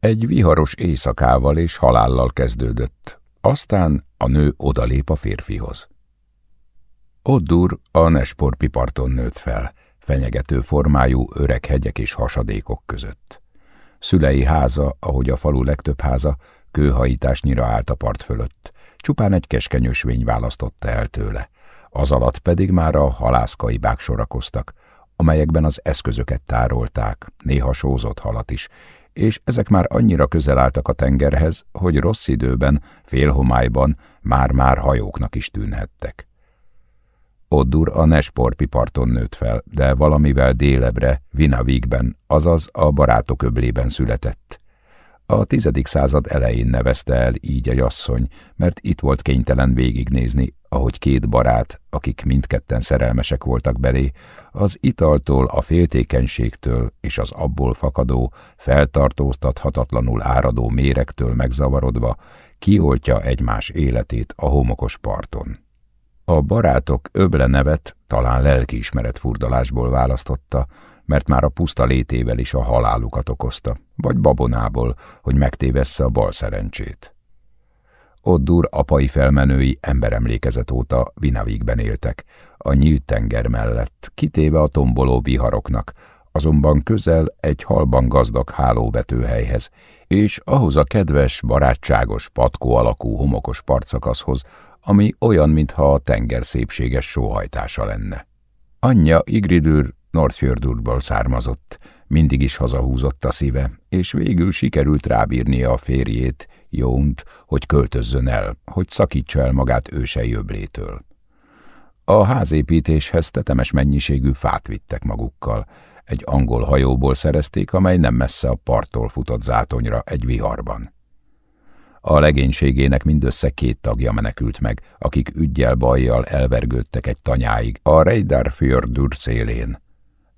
Egy viharos éjszakával és halállal kezdődött, aztán a nő odalép a férfihoz. Oddur a Nesporpi parton nőtt fel, fenyegető formájú öreg hegyek és hasadékok között. Szülei háza, ahogy a falu legtöbb háza, kőhajításnyira állt a part fölött, csupán egy keskeny ösvény választotta el tőle, az alatt pedig már a halászkaibák sorakoztak, amelyekben az eszközöket tárolták, néha sózott halat is, és ezek már annyira közel álltak a tengerhez, hogy rossz időben, félhomályban már-már hajóknak is tűnhettek. Oddur a Nesporpi parton nőtt fel, de valamivel délebre, Vinavígben, azaz a barátok öblében született. A tizedik század elején nevezte el így egy asszony, mert itt volt kénytelen végignézni, ahogy két barát, akik mindketten szerelmesek voltak belé, az italtól, a féltékenységtől és az abból fakadó, feltartóztathatatlanul áradó mérektől megzavarodva kioltja egymás életét a homokos parton. A barátok öble nevet talán lelkiismeret furdalásból választotta, mert már a puszta létével is a halálukat okozta, vagy babonából, hogy megtévessze a bal szerencsét. Oddur apai felmenői emberemlékezet óta Vinavígben éltek, a nyílt tenger mellett, kitéve a tomboló viharoknak, azonban közel egy halban gazdag hálóvetőhelyhez, és ahhoz a kedves, barátságos, patkó alakú homokos partszakaszhoz, ami olyan, mintha a tenger szépséges sóhajtása lenne. Anyja Igridür Nordfjördurból származott, mindig is hazahúzott a szíve, és végül sikerült rábírnia a férjét, Jónt, hogy költözzön el, hogy szakítsa el magát ősei öblétől. A házépítéshez tetemes mennyiségű fát vittek magukkal. Egy angol hajóból szerezték, amely nem messze a parttól futott zátonyra egy viharban. A legénységének mindössze két tagja menekült meg, akik ügyjel bajjal elvergődtek egy tanyáig, a Reidar Fjördur szélén.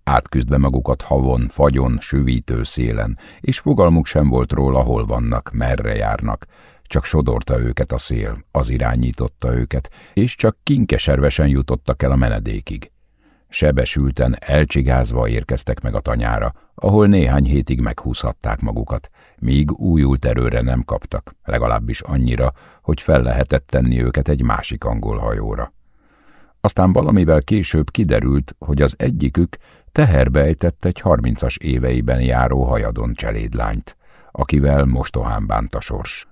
Átküzdve magukat havon, fagyon, süvítő szélen, és fogalmuk sem volt róla, hol vannak, merre járnak. Csak sodorta őket a szél, az irányította őket, és csak kinkeservesen jutottak el a menedékig. Sebesülten, elcsigázva érkeztek meg a tanyára, ahol néhány hétig meghúzhatták magukat, míg újult erőre nem kaptak, legalábbis annyira, hogy fel lehetett tenni őket egy másik angol hajóra. Aztán valamivel később kiderült, hogy az egyikük teherbe ejtett egy harmincas éveiben járó hajadon cselédlányt, akivel mostohán bánt a sors.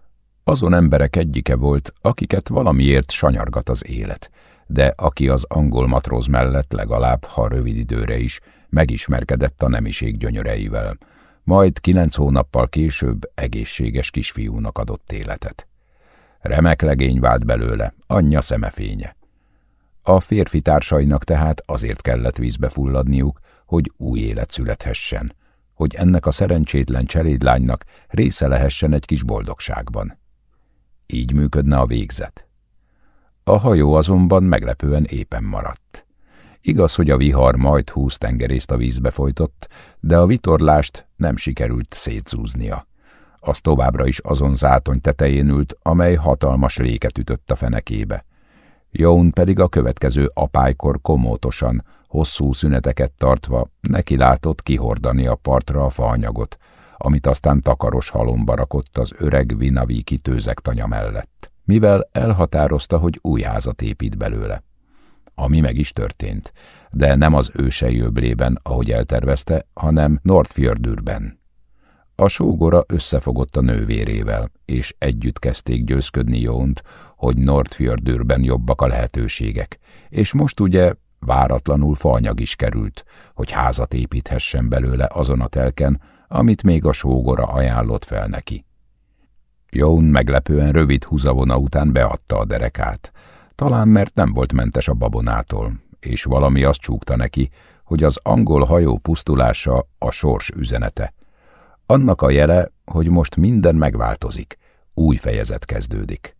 Azon emberek egyike volt, akiket valamiért sanyargat az élet, de aki az angol matróz mellett legalább, ha rövid időre is, megismerkedett a nemiség gyönyöreivel, majd kilenc hónappal később egészséges kisfiúnak adott életet. Remek legény vált belőle, anyja szemefénye. A férfi társainak tehát azért kellett vízbe fulladniuk, hogy új élet születhessen, hogy ennek a szerencsétlen cselédlánynak része lehessen egy kis boldogságban. Így működne a végzet. A hajó azonban meglepően éppen maradt. Igaz, hogy a vihar majd húsz tengerészt a vízbe folytott, de a vitorlást nem sikerült szétzúznia. Az továbbra is azon zátony tetején ült, amely hatalmas léket ütött a fenekébe. Jón pedig a következő apálykor komótosan, hosszú szüneteket tartva neki látott kihordani a partra a faanyagot, amit aztán takaros halomba rakott az öreg Vinavi kitőzektanya mellett, mivel elhatározta, hogy új házat épít belőle. Ami meg is történt, de nem az ősei öblében, ahogy eltervezte, hanem Nordfjördürben. A sógora összefogott a nővérével, és együtt kezdték győzködni Jónt, hogy Nordfjördürben jobbak a lehetőségek, és most ugye váratlanul faanyag is került, hogy házat építhessen belőle azon a telken, amit még a sógora ajánlott fel neki. Jón meglepően rövid húzavona után beadta a derekát, talán mert nem volt mentes a babonától, és valami azt csúgta neki, hogy az angol hajó pusztulása a sors üzenete. Annak a jele, hogy most minden megváltozik, új fejezet kezdődik.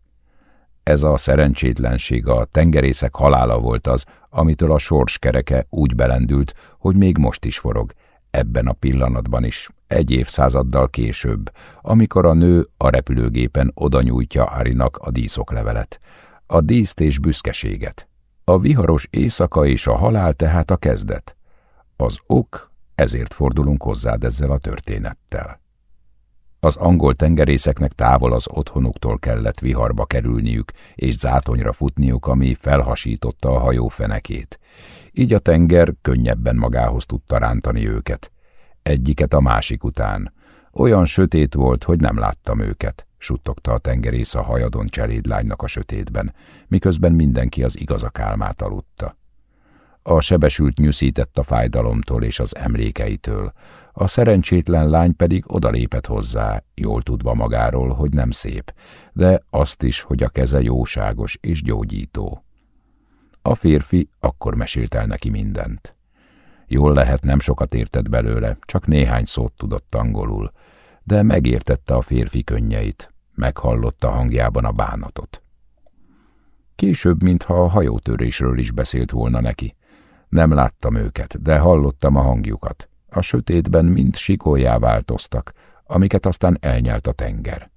Ez a szerencsétlenség a tengerészek halála volt az, amitől a sors kereke úgy belendült, hogy még most is forog, ebben a pillanatban is, egy évszázaddal később, amikor a nő a repülőgépen oda nyújtja Árinak a díszoklevelet, a díszt és büszkeséget. A viharos éjszaka és a halál tehát a kezdet. Az ok, ezért fordulunk hozzád ezzel a történettel. Az angol tengerészeknek távol az otthonuktól kellett viharba kerülniük és zátonyra futniuk, ami felhasította a hajó fenekét. Így a tenger könnyebben magához tudta rántani őket. Egyiket a másik után. Olyan sötét volt, hogy nem láttam őket, suttogta a tengerész a hajadon cselédlánynak a sötétben, miközben mindenki az igazak álmát aludta. A sebesült nyűszített a fájdalomtól és az emlékeitől, a szerencsétlen lány pedig odalépett hozzá, jól tudva magáról, hogy nem szép, de azt is, hogy a keze jóságos és gyógyító. A férfi akkor mesélt el neki mindent. Jól lehet, nem sokat értett belőle, csak néhány szót tudott angolul, de megértette a férfi könnyeit, meghallotta hangjában a bánatot. Később, mintha a hajótörésről is beszélt volna neki. Nem láttam őket, de hallottam a hangjukat. A sötétben mind sikoljá változtak, amiket aztán elnyelt a tenger.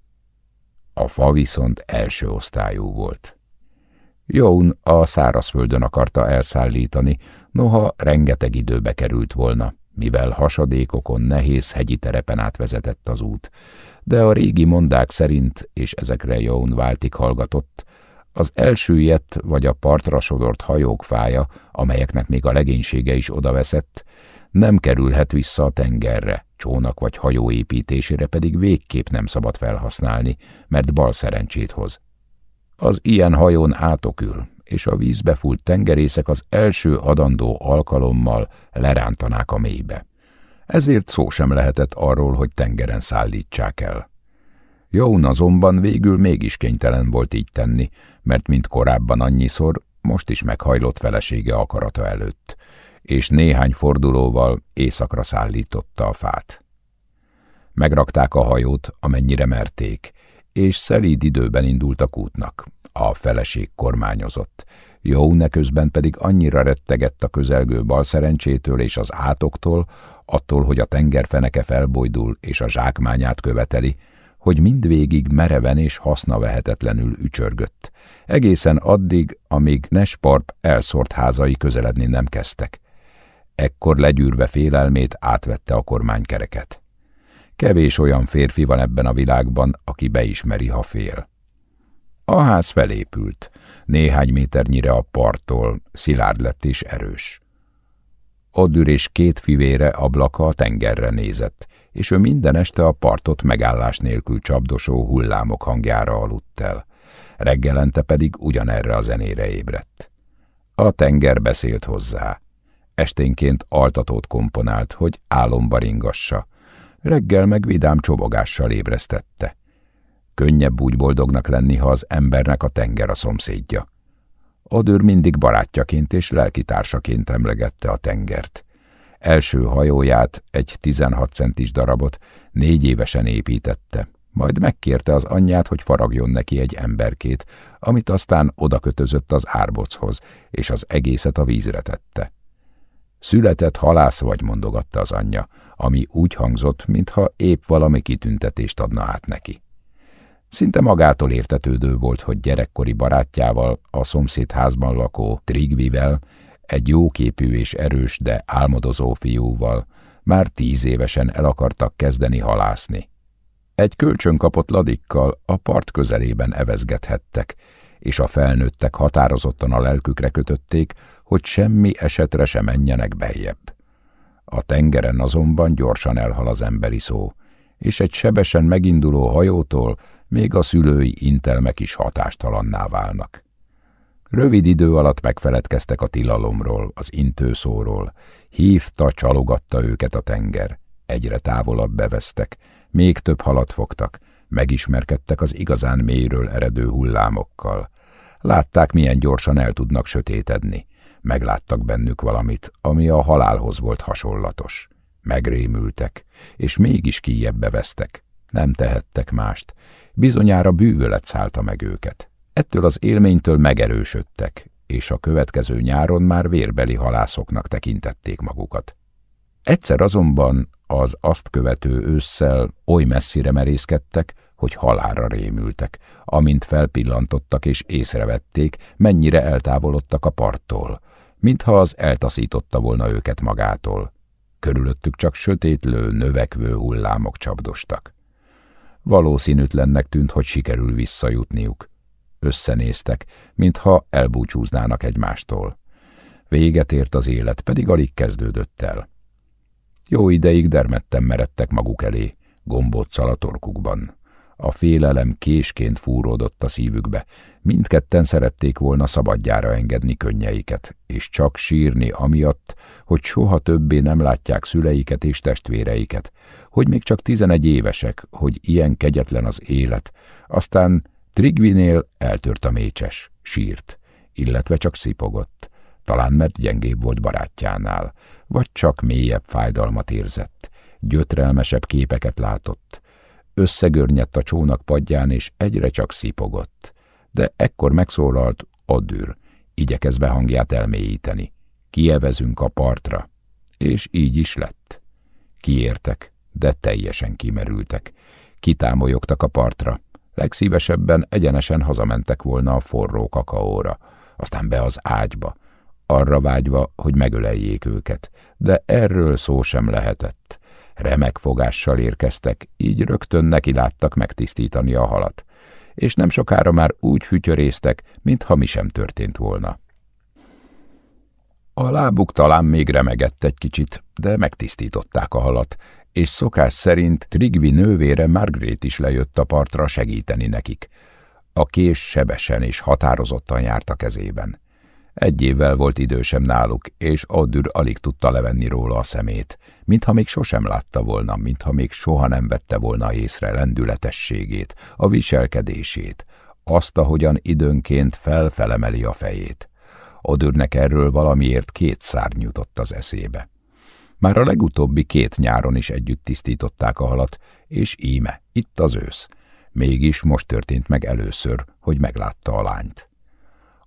A fa viszont első osztályú volt. Jón a szárazföldön akarta elszállítani, noha rengeteg időbe került volna, mivel hasadékokon nehéz hegyi terepen átvezetett az út, de a régi mondák szerint, és ezekre Jón váltig hallgatott, az elsüllyedt vagy a partra sodort hajók fája, amelyeknek még a legénysége is odaveszett, nem kerülhet vissza a tengerre, csónak vagy hajó építésére pedig végképp nem szabad felhasználni, mert bal szerencsét hoz. Az ilyen hajón átokül, és a vízbe fúlt tengerészek az első adandó alkalommal lerántanák a mélybe. Ezért szó sem lehetett arról, hogy tengeren szállítsák el. Jón azonban végül mégis kénytelen volt így tenni, mert mint korábban annyiszor, most is meghajlott felesége akarata előtt, és néhány fordulóval északra szállította a fát. Megrakták a hajót, amennyire merték, és szelíd időben indultak útnak. A feleség kormányozott. Jóne közben pedig annyira rettegett a közelgő balszerencsétől és az átoktól, attól, hogy a tengerfeneke felbojdul és a zsákmányát követeli, hogy mindvégig mereven és hasznavehetetlenül ücsörgött, egészen addig, amíg Nesparp elszórt házai közeledni nem kezdtek. Ekkor legyűrve félelmét átvette a kormánykereket. Kevés olyan férfi van ebben a világban, aki beismeri, ha fél. A ház felépült, néhány méternyire a parttól, szilárd lett és erős. Odür és két fivére ablaka a tengerre nézett, és ő minden este a partot megállás nélkül csapdosó hullámok hangjára aludt el. Reggelente pedig ugyanerre a zenére ébredt. A tenger beszélt hozzá. Esténként altatót komponált, hogy álomba ringassa. Reggel meg vidám csobogással ébresztette. Könnyebb úgy boldognak lenni, ha az embernek a tenger a szomszédja. Odőr mindig barátjaként és lelkitársaként emlegette a tengert. Első hajóját, egy 16 centis darabot négy évesen építette, majd megkérte az anyját, hogy faragjon neki egy emberkét, amit aztán odakötözött az árbochoz, és az egészet a vízre tette. Született halász vagy, mondogatta az anyja, ami úgy hangzott, mintha épp valami kitüntetést adna át neki. Szinte magától értetődő volt, hogy gyerekkori barátjával, a szomszéd házban lakó Trigvivel, egy jóképű és erős, de álmodozó fiúval, már tíz évesen el akartak kezdeni halászni. Egy kölcsön kapott ladikkal a part közelében evezgethettek, és a felnőttek határozottan a lelkükre kötötték, hogy semmi esetre se menjenek beljebb. A tengeren azonban gyorsan elhal az emberi szó, és egy sebesen meginduló hajótól még a szülői intelmek is hatástalanná válnak. Rövid idő alatt megfeledkeztek a tilalomról, az intőszóról, hívta, csalogatta őket a tenger, egyre távolabb bevesztek, még több halat fogtak, megismerkedtek az igazán mélyről eredő hullámokkal. Látták, milyen gyorsan el tudnak sötétedni. Megláttak bennük valamit, ami a halálhoz volt hasonlatos. Megrémültek, és mégis kijebb vesztek. Nem tehettek mást. Bizonyára bűvölet szállta meg őket. Ettől az élménytől megerősödtek, és a következő nyáron már vérbeli halászoknak tekintették magukat. Egyszer azonban az azt követő ősszel oly messzire merészkedtek, hogy halára rémültek, amint felpillantottak és észrevették, mennyire eltávolodtak a parttól, mintha az eltaszította volna őket magától. Körülöttük csak sötétlő, növekvő hullámok csapdostak. Valószínűtlennek tűnt, hogy sikerül visszajutniuk. Összenéztek, mintha elbúcsúznának egymástól. Véget ért az élet, pedig alig kezdődött el. Jó ideig dermedten meredtek maguk elé, gombóccal a torkukban. A félelem késként fúródott a szívükbe. Mindketten szerették volna szabadjára engedni könnyeiket, és csak sírni amiatt, hogy soha többé nem látják szüleiket és testvéreiket, hogy még csak tizenegy évesek, hogy ilyen kegyetlen az élet. Aztán Trigvinél eltört a mécses, sírt, illetve csak szipogott, talán mert gyengébb volt barátjánál, vagy csak mélyebb fájdalmat érzett, gyötrelmesebb képeket látott, összegörnyedt a csónak padján, és egyre csak szipogott. De ekkor megszólalt Adür, igyekezve hangját elmélyíteni. Kievezünk a partra. És így is lett. Kiértek, de teljesen kimerültek. Kitámolyogtak a partra. Legszívesebben egyenesen hazamentek volna a forró kakaóra, aztán be az ágyba, arra vágyva, hogy megöleljék őket, de erről szó sem lehetett. Remek fogással érkeztek, így rögtön neki láttak megtisztítani a halat, és nem sokára már úgy fütyöréztek, mintha mi sem történt volna. A lábuk talán még remegett egy kicsit, de megtisztították a halat, és szokás szerint Trigvi nővére Margaret is lejött a partra segíteni nekik. A kés sebesen és határozottan járt a kezében. Egy évvel volt idősem náluk, és Audür alig tudta levenni róla a szemét, mintha még sosem látta volna, mintha még soha nem vette volna észre lendületességét, a viselkedését, azt, ahogyan időnként felfelemeli a fejét. Odürnek erről valamiért két szárny jutott az eszébe. Már a legutóbbi két nyáron is együtt tisztították a halat, és íme, itt az ősz. Mégis most történt meg először, hogy meglátta a lányt.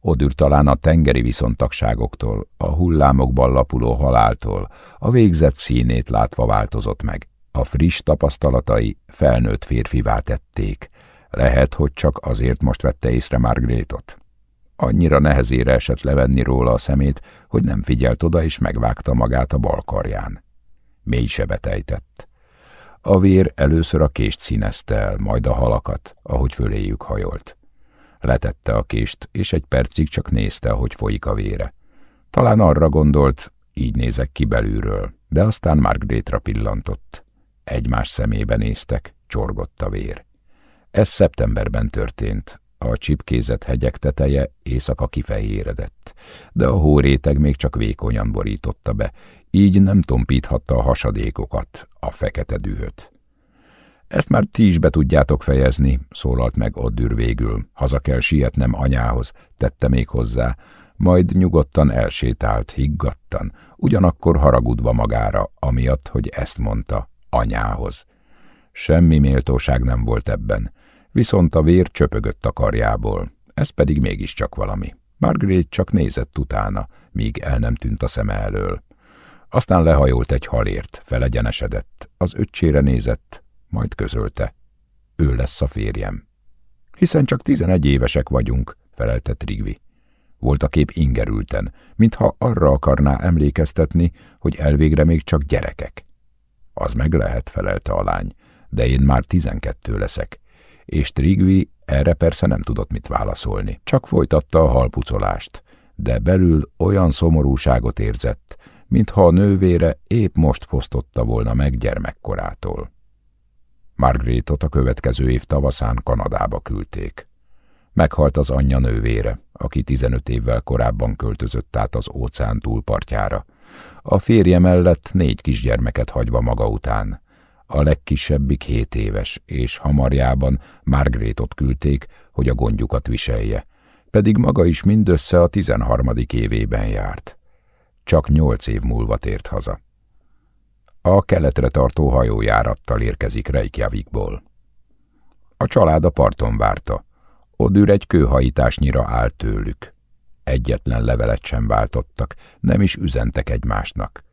Odür talán a tengeri viszontagságoktól, a hullámokban lapuló haláltól, a végzett színét látva változott meg. A friss tapasztalatai felnőtt férfivá tették. Lehet, hogy csak azért most vette észre Margrétot. Annyira nehezére esett levenni róla a szemét, hogy nem figyelt oda és megvágta magát a bal karján. Mély sebet. A vér először a kést színezte el, majd a halakat, ahogy föléjük hajolt. Letette a kést, és egy percig csak nézte, hogy folyik a vére. Talán arra gondolt, így nézek ki belülről, de aztán Margrétra pillantott. Egymás szemébe néztek, csorgott a vér. Ez szeptemberben történt, a csipkézett hegyek teteje éjszaka kifehéredett, de a hóréteg még csak vékonyan borította be, így nem tompíthatta a hasadékokat, a fekete dühöt. Ezt már ti is be tudjátok fejezni, szólalt meg Oddür végül. Haza kell sietnem anyához, tette még hozzá, majd nyugodtan elsétált, higgadtan, ugyanakkor haragudva magára, amiatt, hogy ezt mondta, anyához. Semmi méltóság nem volt ebben, viszont a vér csöpögött a karjából, ez pedig mégiscsak valami. Margaret csak nézett utána, míg el nem tűnt a szeme elől. Aztán lehajolt egy halért, felegyenesedett, az öccsére nézett, majd közölte. Ő lesz a férjem. Hiszen csak tizenegy évesek vagyunk, felelte Trigvi. Volt a kép ingerülten, mintha arra akarná emlékeztetni, hogy elvégre még csak gyerekek. Az meg lehet, felelte a lány, de én már tizenkettő leszek, és Trigvi erre persze nem tudott mit válaszolni, csak folytatta a halpucolást, de belül olyan szomorúságot érzett, mintha a nővére épp most fosztotta volna meg gyermekkorától. Margrétot a következő év tavaszán Kanadába küldték. Meghalt az anyja nővére, aki 15 évvel korábban költözött át az óceán túlpartjára. A férje mellett négy kisgyermeket hagyva maga után. A legkisebbik hét éves, és hamarjában Margrétot küldték, hogy a gondjukat viselje, pedig maga is mindössze a tizenharmadik évében járt. Csak nyolc év múlva tért haza. A keletre tartó hajójárattal érkezik Reykjavikból. A család a parton várta. Odür egy kőhajításnyira állt tőlük. Egyetlen levelet sem váltottak, nem is üzentek egymásnak.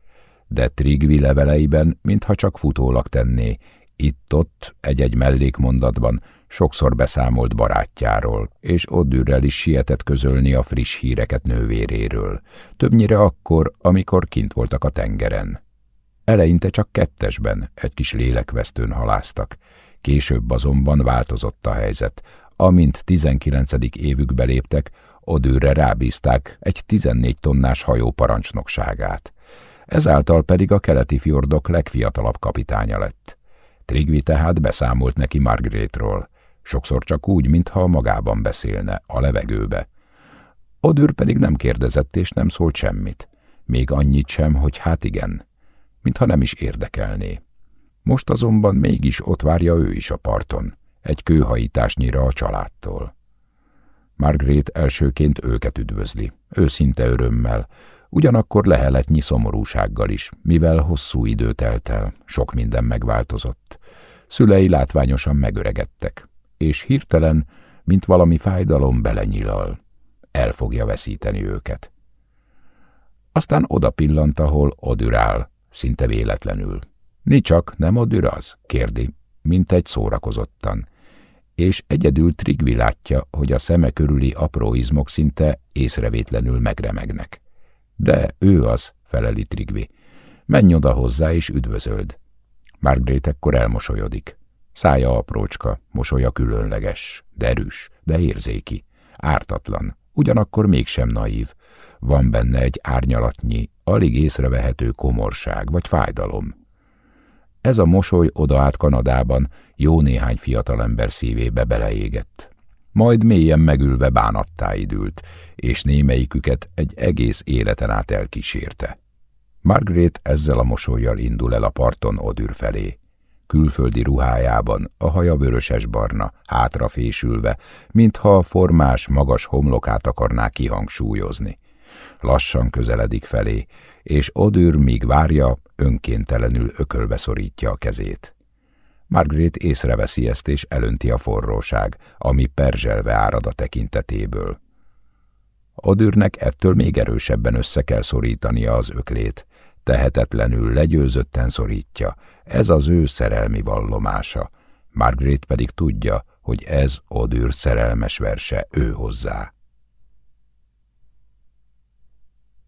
De Trigvi leveleiben, mintha csak futólag tenné, itt-ott, egy-egy mellékmondatban sokszor beszámolt barátjáról, és Odürrel is sietett közölni a friss híreket nővéréről, többnyire akkor, amikor kint voltak a tengeren. Eleinte csak kettesben, egy kis lélekvesztőn haláztak. Később azonban változott a helyzet. Amint 19. évükbe léptek, Odőre rábízták egy 14 tonnás hajó parancsnokságát. Ezáltal pedig a keleti fjordok legfiatalabb kapitánya lett. Trigvi tehát beszámolt neki Margaretról, sokszor csak úgy, mintha magában beszélne, a levegőbe. Odür pedig nem kérdezett és nem szólt semmit, még annyit sem, hogy hát igen, mintha nem is érdekelné. Most azonban mégis ott várja ő is a parton, egy kőhajításnyira a családtól. Margaret elsőként őket üdvözli, őszinte örömmel, ugyanakkor leheletnyi szomorúsággal is, mivel hosszú idő telt el, sok minden megváltozott. Szülei látványosan megöregedtek, és hirtelen, mint valami fájdalom belenyilal, el fogja veszíteni őket. Aztán oda pillant, ahol Odür áll, szinte véletlenül. Ni csak nem Odür az? kérdi, mint egy szórakozottan, és egyedül Trigvi látja, hogy a szeme körüli apró izmok szinte észrevétlenül megremegnek. De ő az, feleli Trigvi. Menj oda hozzá és üdvözöld. Margaret ekkor elmosolyodik. Szája aprócska, mosolya különleges, derűs, de érzéki, ártatlan, ugyanakkor mégsem naív. Van benne egy árnyalatnyi, alig észrevehető komorság vagy fájdalom. Ez a mosoly oda át Kanadában jó néhány fiatalember szívébe beleégett. Majd mélyen megülve bánattáidült, és némelyiküket egy egész életen át elkísérte. Margaret ezzel a mosolyjal indul el a parton Odür felé. Külföldi ruhájában, a haja vöröses-barna, hátrafésülve, mintha a formás, magas homlokát akarná kihangsúlyozni. Lassan közeledik felé, és Odür míg várja, önkéntelenül ökölbe szorítja a kezét. Margaret észreveszi ezt, és elönti a forróság, ami perzselve árad a tekintetéből. Odürnek ettől még erősebben össze kell szorítania az öklét, tehetetlenül legyőzötten szorítja, ez az ő szerelmi vallomása, Margaret pedig tudja, hogy ez Odür szerelmes verse ő hozzá.